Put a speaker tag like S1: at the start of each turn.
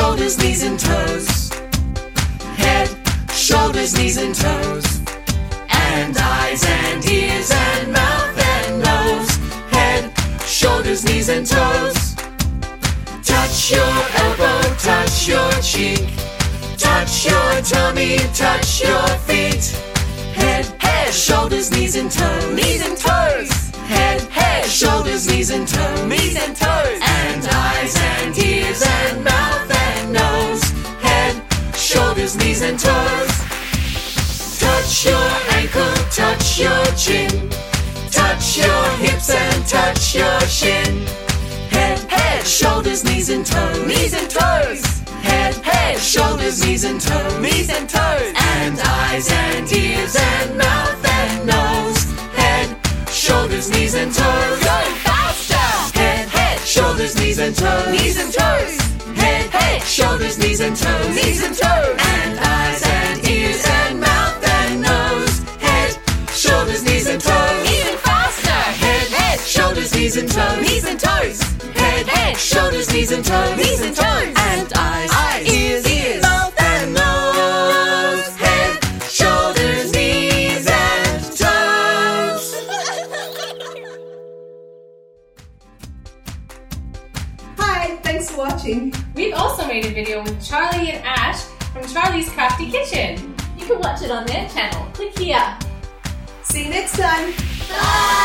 S1: shoulders, knees and toes. Head, shoulders, knees and toes. And eyes and ears and mouth and nose. Head, shoulders, knees and toes. Touch your elbow, touch your cheek. Touch your tummy, touch your feet. Head, head, shoulders, knees and toes.
S2: Knees and toes.
S1: Head, head, shoulders, knees and toes.
S2: Knees and toes.
S1: And toes. Touch your ankle, touch your chin. Touch your hips and touch your shin. Head, head, shoulders, knees and toes.
S2: Knees and toes.
S1: Head, head, shoulders, knees and toes.
S2: Knees and toes.
S1: And eyes and ears and mouth and nose. Head, shoulders, knees and toes.
S2: Go faster.
S1: Head, head, shoulders, knees and toes.
S2: Knees and toes.
S1: Head, head, shoulders, knees and toes.
S2: Knees and toes.
S1: Shoulders, knees and toes.
S2: Knees and toes.
S1: And eyes,
S2: Eyes,
S1: ears,
S2: ears,
S1: mouth and nose. Head, shoulders, knees and toes.
S3: Hi, thanks for watching.
S4: We've also made a video with Charlie and Ash from Charlie's Crafty Kitchen. You can watch it on their channel. Click here.
S3: See you next time.
S4: Bye!